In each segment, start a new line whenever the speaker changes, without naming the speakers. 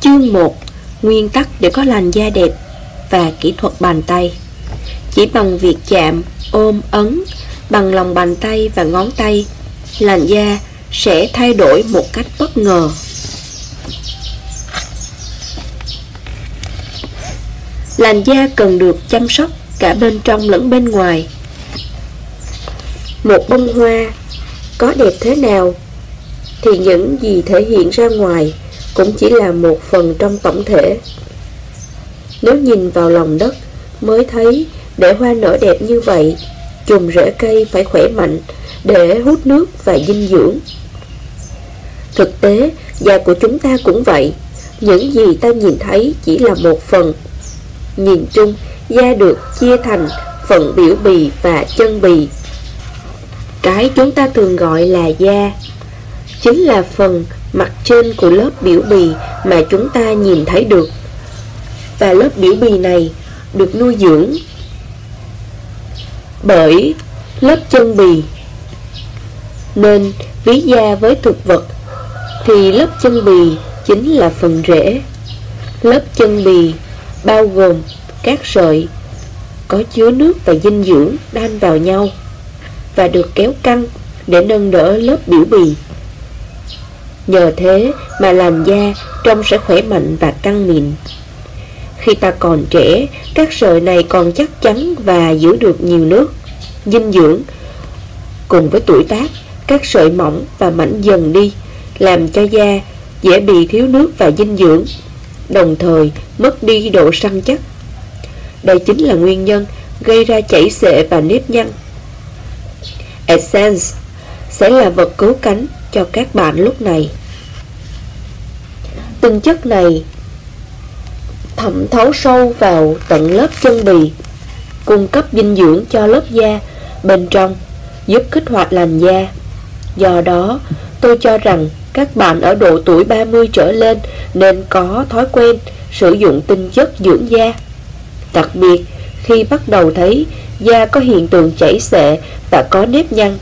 Chương 1 Nguyên tắc để có làn da đẹp và kỹ thuật bàn tay. Chỉ bằng việc chạm, ôm, ấn bằng lòng bàn tay và ngón tay làn da sẽ thay đổi một cách bất ngờ. Làn da cần được chăm sóc cả bên trong lẫn bên ngoài. Một bông hoa có đẹp thế nào thì những gì thể hiện ra ngoài cũng chỉ là một phần trong tổng thể. Nếu nhìn vào lòng đất, mới thấy để hoa nở đẹp như vậy, chùm rễ cây phải khỏe mạnh để hút nước và dinh dưỡng. Thực tế, da của chúng ta cũng vậy, những gì ta nhìn thấy chỉ là một phần. Nhìn chung, da được chia thành phần biểu bì và chân bì. Cái chúng ta thường gọi là da chính là phần mặt trên của lớp biểu bì mà chúng ta nhìn thấy được. Và lớp biểu bì này được nuôi dưỡng bởi lớp chân bì. Nên ví da với thực vật thì lớp chân bì chính là phần rễ. Lớp chân bì bao gồm các sợi có chứa nước và dinh dưỡng đan vào nhau và được kéo căng để nâng đỡ lớp biểu bì. Nhờ thế mà làn da trông sẽ khỏe mạnh và căng mịn. Khi ta còn trẻ, các sợi này còn chắc chắn và giữ được nhiều nước, dinh dưỡng. Cùng với tuổi tác, các sợi mỏng và mảnh dần đi, làm cho da dễ bị thiếu nước và dinh dưỡng, đồng thời mất đi độ săn chắc. Đây chính là nguyên nhân gây ra chảy xệ và nếp nhăn. Essence sẽ là vật cứu cánh cho các bạn lúc này. Tinh chất này thẩm thấu sâu vào tận lớp chân bì, cung cấp dinh dưỡng cho lớp da bên trong, giúp kích hoạt làn da. Do đó, tôi cho rằng các bạn ở độ tuổi 30 trở lên nên có thói quen sử dụng tinh chất dưỡng da. Đặc biệt, khi bắt đầu thấy da có hiện tượng chảy xệ và có nếp nhăn,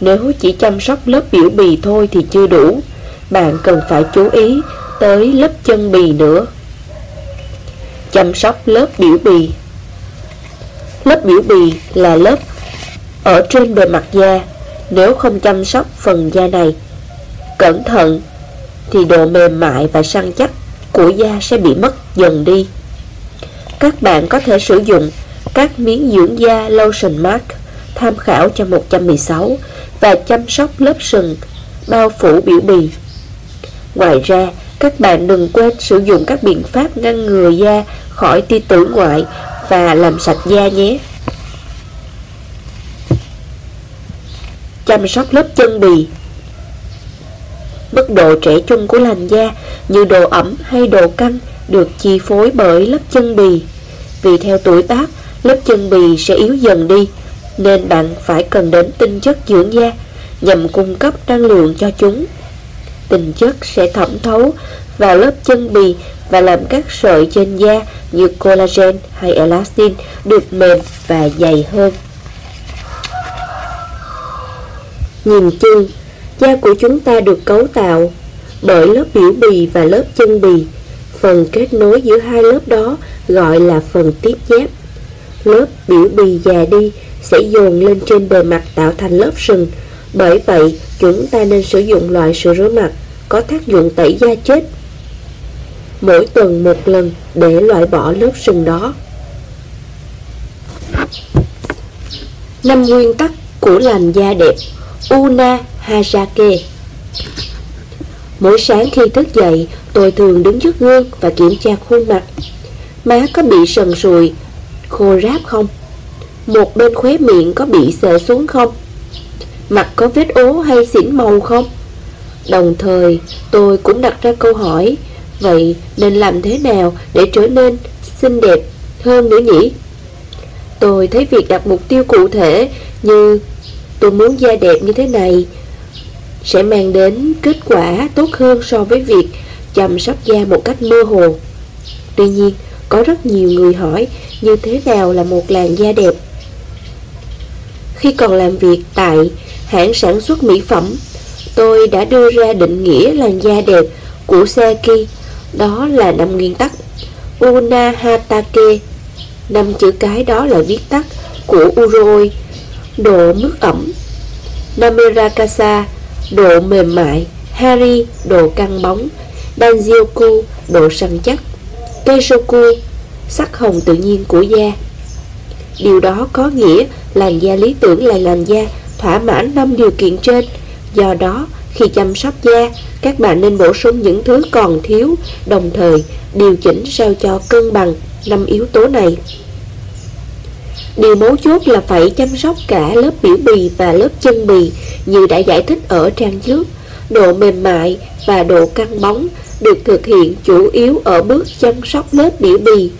nếu chỉ chăm sóc lớp biểu bì thôi thì chưa đủ, bạn cần phải chú ý tới lớp chân bì nữa. Chăm sóc lớp biểu bì. Lớp biểu bì là lớp ở trên bề mặt da. Nếu không chăm sóc phần da này cẩn thận thì độ mềm mại và săn chắc của da sẽ bị mất dần đi. Các bạn có thể sử dụng các miếng dưỡng da lotion mark tham khảo cho 116 và chăm sóc lớp sừng bao phủ biểu bì. Ngoài ra, các bạn đừng quên sử dụng các biện pháp ngăn ngừa da khỏi tia tử ngoại và làm sạch da nhé. Chăm sóc lớp chân bì Mức độ trẻ trung của làn da như độ ẩm hay độ căng được chi phối bởi lớp chân bì. Vì theo tuổi tác, lớp chân bì sẽ yếu dần đi, nên bạn phải cần đến tinh chất dưỡng da nhằm cung cấp năng lượng cho chúng tinh chất sẽ thẩm thấu vào lớp chân bì và làm các sợi trên da như collagen hay elastin được mềm và dày hơn. Nhìn chung, da của chúng ta được cấu tạo bởi lớp biểu bì và lớp chân bì. Phần kết nối giữa hai lớp đó gọi là phần tiếp giáp. Lớp biểu bì già đi sẽ dồn lên trên bề mặt tạo thành lớp sừng, bởi vậy, chúng ta nên sử dụng loại sữa rửa mặt có tác dụng tẩy da chết mỗi tuần một lần để loại bỏ lớp sừng đó. Năm nguyên tắc của làm da đẹp Una Hasake Mỗi sáng khi thức dậy, tôi thường đứng trước gương và kiểm tra khuôn mặt. Má có bị sần sùi, khô ráp không? Một bên khóe miệng có bị sệ xuống không? mặt có vết ố hay xỉn màu không? Đồng thời, tôi cũng đặt ra câu hỏi, vậy nên làm thế nào để trở nên xinh đẹp hơn nữa nhỉ? Tôi thấy việc đặt mục tiêu cụ thể như tôi muốn da đẹp như thế này sẽ mang đến kết quả tốt hơn so với việc chăm sóc da một cách mơ hồ. Tuy nhiên, có rất nhiều người hỏi như thế nào là một làn da đẹp. Khi còn làm việc tại hãng sản xuất mỹ phẩm, tôi đã đưa ra định nghĩa làn da đẹp của Seki, đó là năm nguyên tắc. unahatake năm chữ cái đó là viết tắt của Uroi, độ mức ẩm. Namerakasa, độ mềm mại. Hari, độ căng bóng. Danjioku, độ săn chắc. Keishoku, sắc hồng tự nhiên của da. Điều đó có nghĩa làn da lý tưởng là làn da thỏa mãn năm điều kiện trên. Do đó, khi chăm sóc da, các bạn nên bổ sung những thứ còn thiếu, đồng thời điều chỉnh sao cho cân bằng năm yếu tố này. Điều mấu chốt là phải chăm sóc cả lớp biểu bì và lớp chân bì như đã giải thích ở trang trước. Độ mềm mại và độ căng bóng được thực hiện chủ yếu ở bước chăm sóc lớp biểu bì.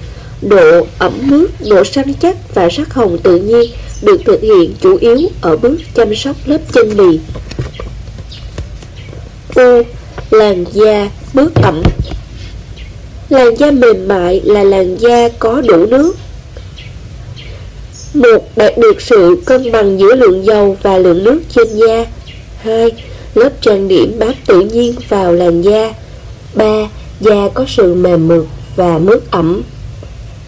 Độ ẩm nước, độ săn chắc và sắc hồng tự nhiên được thực hiện chủ yếu ở bước chăm sóc lớp chân bì. U. Làn da bớt ẩm Làn da mềm mại là làn da có đủ nước. Một, đạt được sự cân bằng giữa lượng dầu và lượng nước trên da. 2. Lớp trang điểm bám tự nhiên vào làn da. 3. Da có sự mềm mượt và mướt ẩm.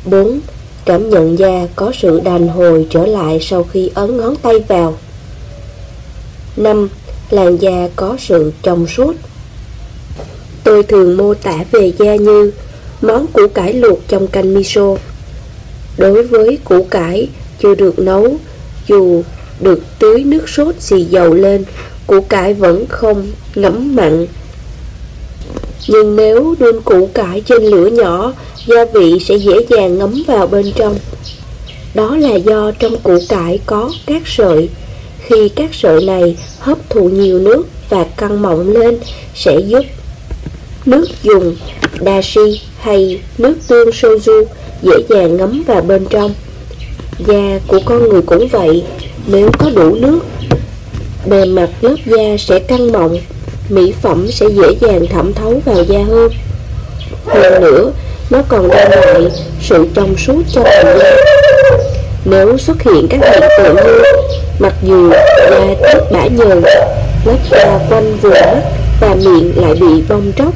4 cảm nhận da có sự đàn hồi trở lại sau khi ấn ngón tay vào. 5. Làn da có sự trong suốt Tôi thường mô tả về da như món củ cải luộc trong canh miso. Đối với củ cải chưa được nấu, dù được tưới nước sốt xì dầu lên, củ cải vẫn không ngấm mặn nhưng nếu đun củ cải trên lửa nhỏ, gia vị sẽ dễ dàng ngấm vào bên trong. Đó là do trong củ cải có các sợi. Khi các sợi này hấp thụ nhiều nước và căng mọng lên sẽ giúp nước dùng dashi hay nước tương soju dễ dàng ngấm vào bên trong. Da của con người cũng vậy, nếu có đủ nước, bề mặt lớp da sẽ căng mọng mỹ phẩm sẽ dễ dàng thẩm thấu vào da hơn. Hơn nữa, nó còn đem lại sự trong suốt cho làn da. Nếu xuất hiện các hiện tượng như mặc dù da tiết bã nhờn, lớp da quanh vùng mắt và miệng lại bị bong tróc,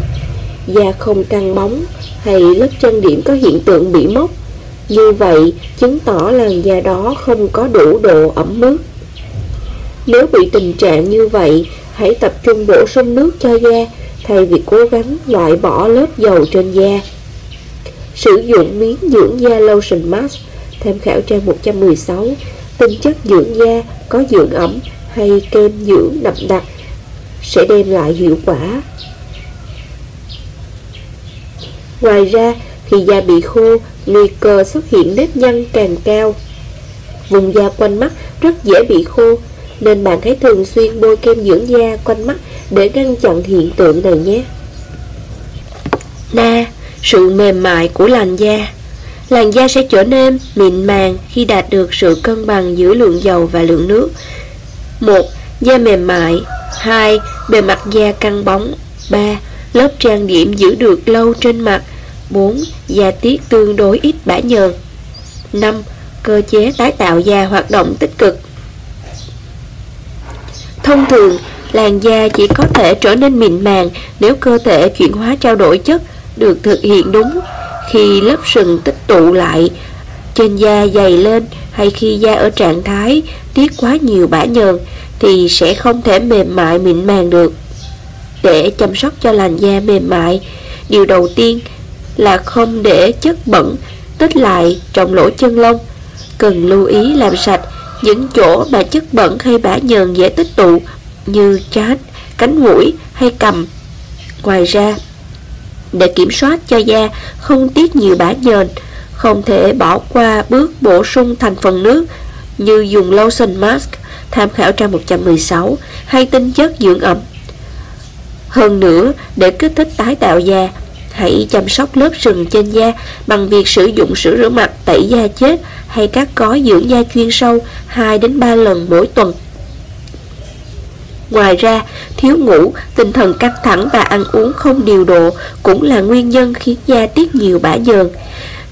da không căng bóng hay lớp chân điểm có hiện tượng bị mốc, như vậy chứng tỏ làn da đó không có đủ độ ẩm mướt. Nếu bị tình trạng như vậy Hãy tập trung bổ sung nước cho da thay vì cố gắng loại bỏ lớp dầu trên da. Sử dụng miếng dưỡng da lotion mask, tham khảo trang 116, tinh chất dưỡng da có dưỡng ẩm hay kem dưỡng đậm đặc sẽ đem lại hiệu quả. Ngoài ra, khi da bị khô, nguy cơ xuất hiện nếp nhăn càng cao. Vùng da quanh mắt rất dễ bị khô nên bạn hãy thường xuyên bôi kem dưỡng da quanh mắt để ngăn chặn hiện tượng này nhé. Na, sự mềm mại của làn da Làn da sẽ trở nên mịn màng khi đạt được sự cân bằng giữa lượng dầu và lượng nước. 1. Da mềm mại 2. Bề mặt da căng bóng 3. Lớp trang điểm giữ được lâu trên mặt 4. Da tiết tương đối ít bã nhờn 5. Cơ chế tái tạo da hoạt động tích cực Thông thường, làn da chỉ có thể trở nên mịn màng nếu cơ thể chuyển hóa trao đổi chất được thực hiện đúng. Khi lớp sừng tích tụ lại, trên da dày lên hay khi da ở trạng thái tiết quá nhiều bã nhờn thì sẽ không thể mềm mại mịn màng được. Để chăm sóc cho làn da mềm mại, điều đầu tiên là không để chất bẩn tích lại trong lỗ chân lông. Cần lưu ý làm sạch những chỗ mà chất bẩn hay bã nhờn dễ tích tụ như chán, cánh mũi hay cầm. Ngoài ra, để kiểm soát cho da không tiết nhiều bã nhờn, không thể bỏ qua bước bổ sung thành phần nước như dùng lotion mask tham khảo trang 116 hay tinh chất dưỡng ẩm. Hơn nữa, để kích thích tái tạo da, hãy chăm sóc lớp sừng trên da bằng việc sử dụng sữa rửa mặt tẩy da chết hay các gói dưỡng da chuyên sâu 2 đến 3 lần mỗi tuần. Ngoài ra, thiếu ngủ, tinh thần căng thẳng và ăn uống không điều độ cũng là nguyên nhân khiến da tiết nhiều bã nhờn.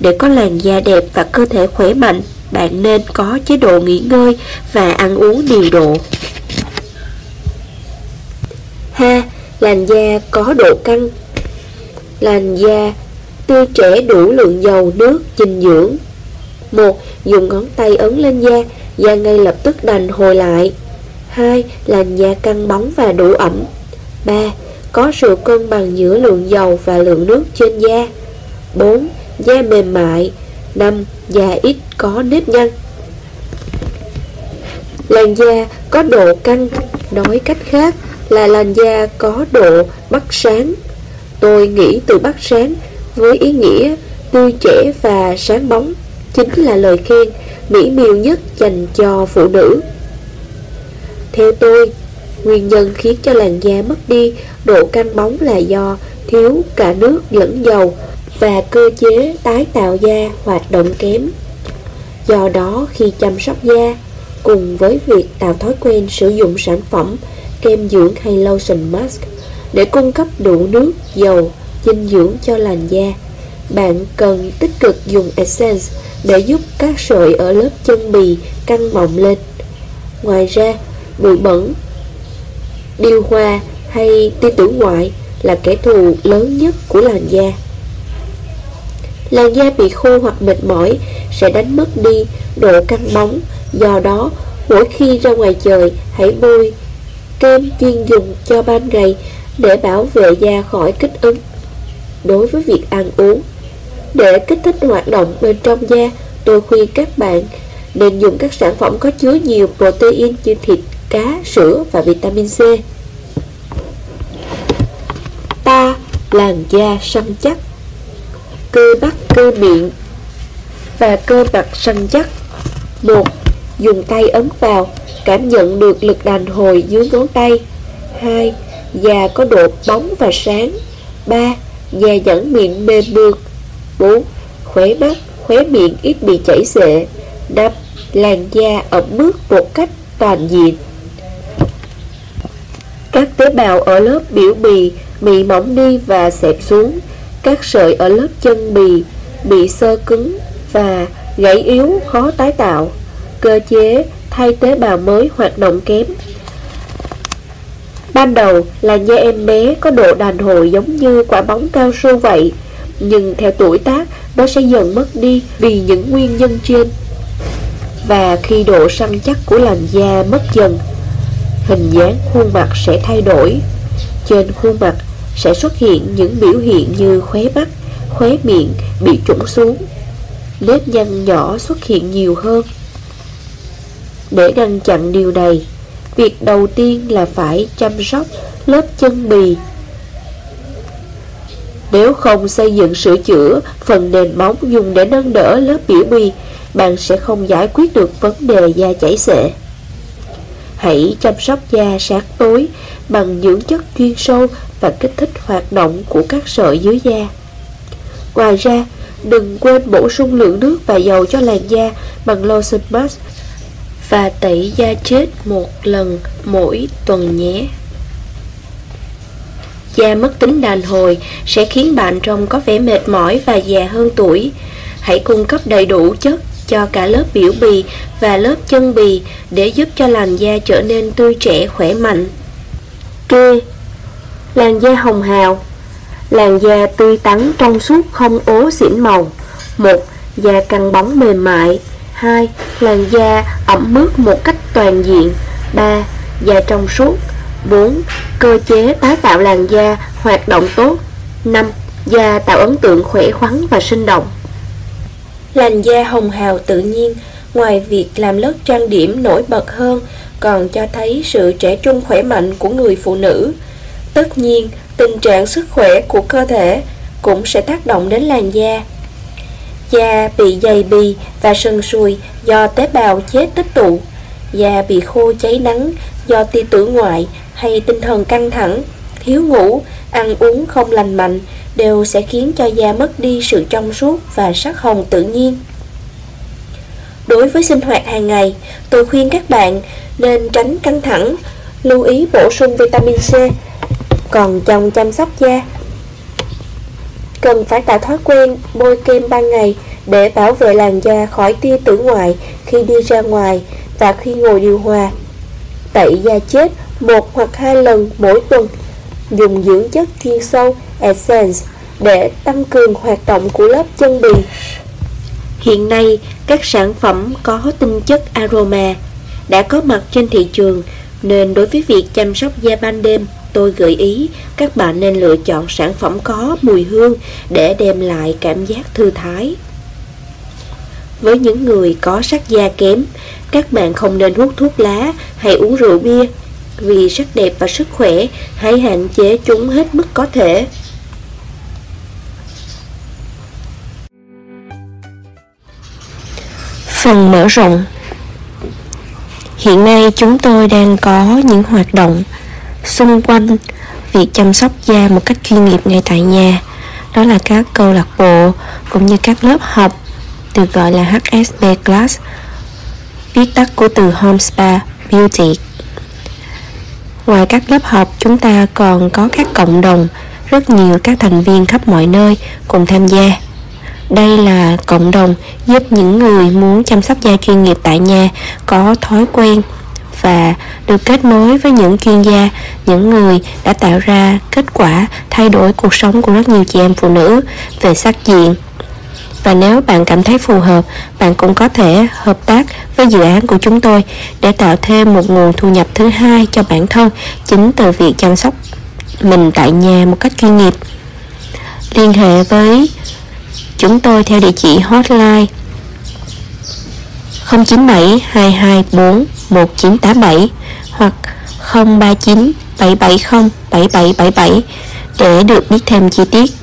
Để có làn da đẹp và cơ thể khỏe mạnh, bạn nên có chế độ nghỉ ngơi và ăn uống điều độ. Ha, làn da có độ căng làn da, tươi trẻ đủ lượng dầu, nước, dinh dưỡng. Một, dùng ngón tay ấn lên da, da ngay lập tức đành hồi lại. Hai, làn da căng bóng và đủ ẩm. Ba, có sự cân bằng giữa lượng dầu và lượng nước trên da. Bốn, da mềm mại. Năm, da ít có nếp nhăn. Làn da có độ căng, nói cách khác là làn da có độ bắt sáng Tôi nghĩ từ bắt sáng với ý nghĩa tươi trẻ và sáng bóng chính là lời khen mỹ miều nhất dành cho phụ nữ. Theo tôi, nguyên nhân khiến cho làn da mất đi độ căng bóng là do thiếu cả nước lẫn dầu và cơ chế tái tạo da hoạt động kém. Do đó khi chăm sóc da, cùng với việc tạo thói quen sử dụng sản phẩm kem dưỡng hay lotion mask để cung cấp đủ nước, dầu, dinh dưỡng cho làn da. Bạn cần tích cực dùng Essence để giúp các sợi ở lớp chân bì căng mọng lên. Ngoài ra, bụi bẩn, điêu hoa hay tia tử ngoại là kẻ thù lớn nhất của làn da. Làn da bị khô hoặc mệt mỏi sẽ đánh mất đi độ căng bóng Do đó, mỗi khi ra ngoài trời, hãy bôi kem chuyên dùng cho ban ngày để bảo vệ da khỏi kích ứng. Đối với việc ăn uống, để kích thích hoạt động bên trong da, tôi khuyên các bạn nên dùng các sản phẩm có chứa nhiều protein như thịt, cá, sữa và vitamin C. Ta làn da săn chắc, cơ bắp cơ miệng và cơ mặt săn chắc. một Dùng tay ấn vào, cảm nhận được lực đàn hồi dưới ngón tay. 2 da có độ bóng và sáng 3. Da nhẵn miệng mềm mượt 4. Khóe mắt, khóe miệng ít bị chảy xệ 5. Làn da ẩm ướt một cách toàn diện Các tế bào ở lớp biểu bì bị mỏng đi và xẹp xuống Các sợi ở lớp chân bì bị sơ cứng và gãy yếu khó tái tạo Cơ chế thay tế bào mới hoạt động kém Ban đầu là nha em bé có độ đàn hồi giống như quả bóng cao su vậy. Nhưng theo tuổi tác nó sẽ dần mất đi vì những nguyên nhân trên. Và khi độ săn chắc của làn da mất dần Hình dáng khuôn mặt sẽ thay đổi. Trên khuôn mặt sẽ xuất hiện những biểu hiện như khóe mắt, khóe miệng bị trũng xuống. Nếp nhăn nhỏ xuất hiện nhiều hơn. Để ngăn chặn điều này Việc đầu tiên là phải chăm sóc lớp chân bì Nếu không xây dựng sửa chữa phần nền móng dùng để nâng đỡ lớp biểu bì Bạn sẽ không giải quyết được vấn đề da chảy xệ Hãy chăm sóc da sáng tối bằng dưỡng chất chuyên sâu và kích thích hoạt động của các sợi dưới da. Ngoài ra, đừng quên bổ sung lượng nước và dầu cho làn da bằng lotion mask và tẩy da chết một lần mỗi tuần nhé. Da mất tính đàn hồi sẽ khiến bạn trông có vẻ mệt mỏi và già hơn tuổi. Hãy cung cấp đầy đủ chất cho cả lớp biểu bì và lớp chân bì để giúp cho làn da trở nên tươi trẻ khỏe mạnh. Kê, Làn da hồng hào Làn da tươi tắn trong suốt không ố xỉn màu 1. Da căng bóng mềm mại 2. Làn da ẩm mướt một cách toàn diện 3. Da trong suốt 4. Cơ chế tái tạo làn da hoạt động tốt 5. Da tạo ấn tượng khỏe khoắn và sinh động Làn da hồng hào tự nhiên Ngoài việc làm lớp trang điểm nổi bật hơn Còn cho thấy sự trẻ trung khỏe mạnh của người phụ nữ Tất nhiên, tình trạng sức khỏe của cơ thể cũng sẽ tác động đến làn da da bị dày bì và sần sùi do tế bào chết tích tụ, da bị khô cháy nắng do tia tử ngoại hay tinh thần căng thẳng, thiếu ngủ, ăn uống không lành mạnh đều sẽ khiến cho da mất đi sự trong suốt và sắc hồng tự nhiên. Đối với sinh hoạt hàng ngày, tôi khuyên các bạn nên tránh căng thẳng, lưu ý bổ sung vitamin C. Còn trong chăm sóc da, cần phải tạo thói quen bôi kem ban ngày để bảo vệ làn da khỏi tia tử ngoại khi đi ra ngoài và khi ngồi điều hòa. Tẩy da chết một hoặc hai lần mỗi tuần. Dùng dưỡng chất chuyên sâu Essence để tăng cường hoạt động của lớp chân bì. Hiện nay, các sản phẩm có tinh chất aroma đã có mặt trên thị trường nên đối với việc chăm sóc da ban đêm Tôi gợi ý các bạn nên lựa chọn sản phẩm có mùi hương để đem lại cảm giác thư thái. Với những người có sắc da kém, các bạn không nên hút thuốc lá hay uống rượu bia vì sắc đẹp và sức khỏe hãy hạn chế chúng hết mức có thể.
Phần mở rộng hiện nay chúng tôi đang có những hoạt động xung quanh việc chăm sóc da một cách chuyên nghiệp ngay tại nhà. Đó là các câu lạc bộ cũng như các lớp học được gọi là HSB class, viết tắt của từ Home Spa Beauty. Ngoài các lớp học, chúng ta còn có các cộng đồng, rất nhiều các thành viên khắp mọi nơi cùng tham gia. Đây là cộng đồng giúp những người muốn chăm sóc da chuyên nghiệp tại nhà có thói quen và được kết nối với những chuyên gia, những người đã tạo ra kết quả thay đổi cuộc sống của rất nhiều chị em phụ nữ về sắc diện. Và nếu bạn cảm thấy phù hợp, bạn cũng có thể hợp tác với dự án của chúng tôi để tạo thêm một nguồn thu nhập thứ hai cho bản thân chính từ việc chăm sóc mình tại nhà một cách chuyên nghiệp. Liên hệ với chúng tôi theo địa chỉ hotline 0972241987 hoặc 0397707777 để được biết thêm chi tiết.